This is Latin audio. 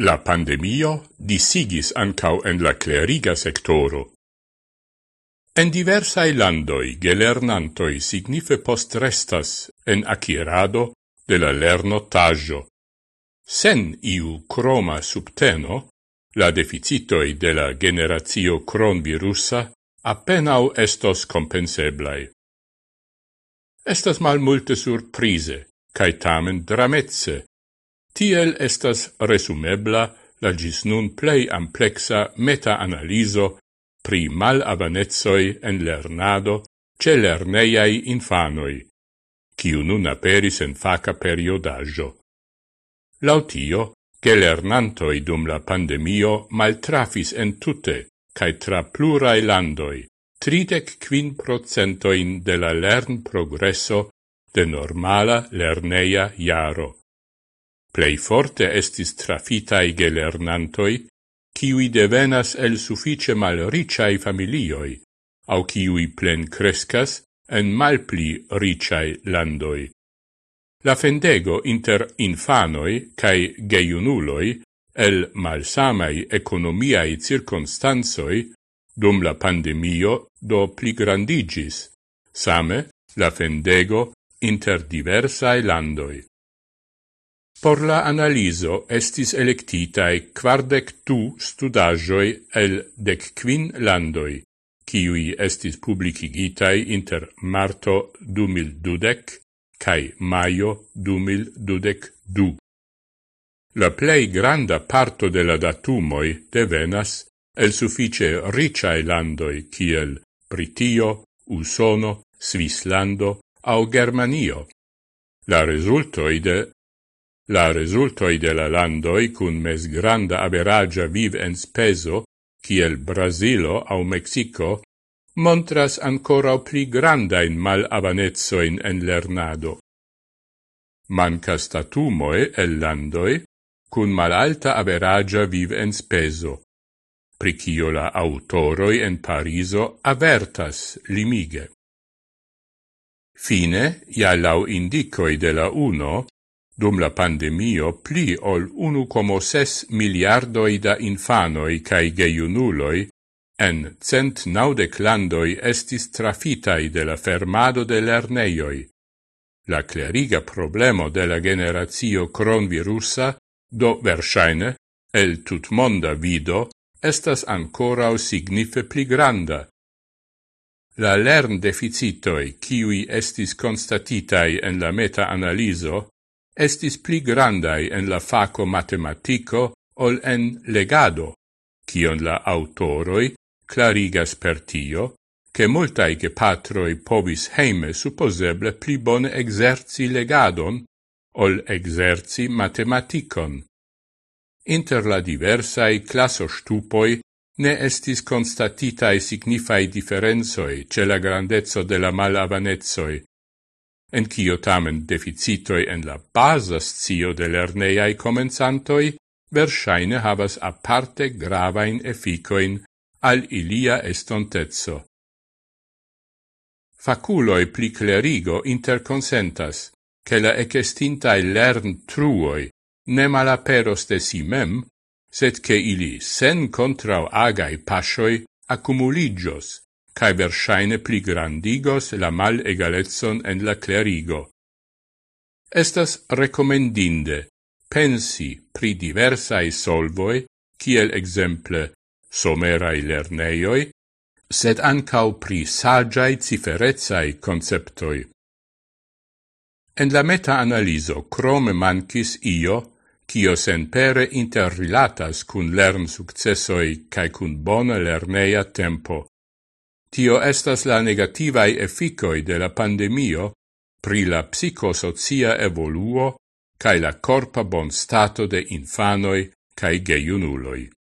La pandemio disigis ancau en la cleriga sectoro. En diversae landoi gelernantoi signife postrestas en acirado de la lernotaggio. Sen iu croma subteno, la deficitoi de la generatio cronvirusa appenau estos compenseblai. Estas mal multe surprise, cae tamen dramezze, Tiel estas resumebla la gis nun plei amplexa meta-analiso pri malavanezoi en lernado ce lerneiai infanoi, ciu nun aperis en faca periodaggio. Lautio, che lernantoi dum la pandemio maltrafis en tutte, cae tra plurai landoi, tridec quin procentoin de la lern progresso de normala lerneia jaro. Plei forte estis trafitai gelernantoi, kiui devenas el suffice mal ricai familioi, au kiui plen crescas en malpli ricai landoi. La fendego inter infanoi cae geiunuloi el malsamai economiai circunstansoi dum la pandemio do pli grandigis, same la fendego inter diversae landoi. Por la analiso estis electitae quardec tu studagioi el dec quin landoi, ciui estis publicigitai inter marto 2012 cae maio 2012. La plei granda parto de la datumoi devenas el suffice ricai landoi kiel Britio, Usono, Svislando au Germanio. La resultoi de La resultoi de la landoi cun mes granda averagia viv en speso, kiel Brasilo au Mexico, montras ancora pli grandain mal avanezzoin en lernado. Manca statumoe el landoi cun mal alta averagia viv en speso, pricio la autoroi en Pariso avertas limige. Fine, ja lau indicoi de la uno, Dum la pandemio pli ol 1,6 miliardoi da infanoi cae geiunuloi en cent naudec landoi estis trafitai de la fermado de lerneioi. La cleriga problemo de la generatio cronvirusa, do versaine, el tutmonda vido, estas ancorau signife pli granda. La lern deficitoi, kiui estis constatitai en la meta-analiso, estis pli grandai en la faco matematico ol en legado, cion la autoroi clarigas per tio, che multae che patroi povis heime supposeble pli bone exerci legadon ol exerci matematicon. Inter la diversae classostupoi ne estis constatitae signifai differenzoi ce la grandezzo de la malavanezoi, en cio tamen deficitoi en la basas cio de lerneiai comenzantoi versaine havas aparte gravain efficoin al ilia estontezzo. Faculoi pli clerigo interconsentas che la ecestintai lern truoi ne malaperos de si mem, sed che ili sen contrau agai pasioi accumuligios, cae versaine pligrandigos la mal egalezzon en la clerigo. Estas recomendinde pensi pri diversae solvoi, kiel exemple somerai lerneioi, sed ancau pri sagiai ciferezai conceptoi. En la meta-analiso crome mancis io, cio senpere interrilatas cun lern successoi cae cun bona lerneia tempo. Tio estas la negativae efficoi de la pandemio pri la psicosocia evoluo cae la corpa bonstato de infanoi cae geiunuloi.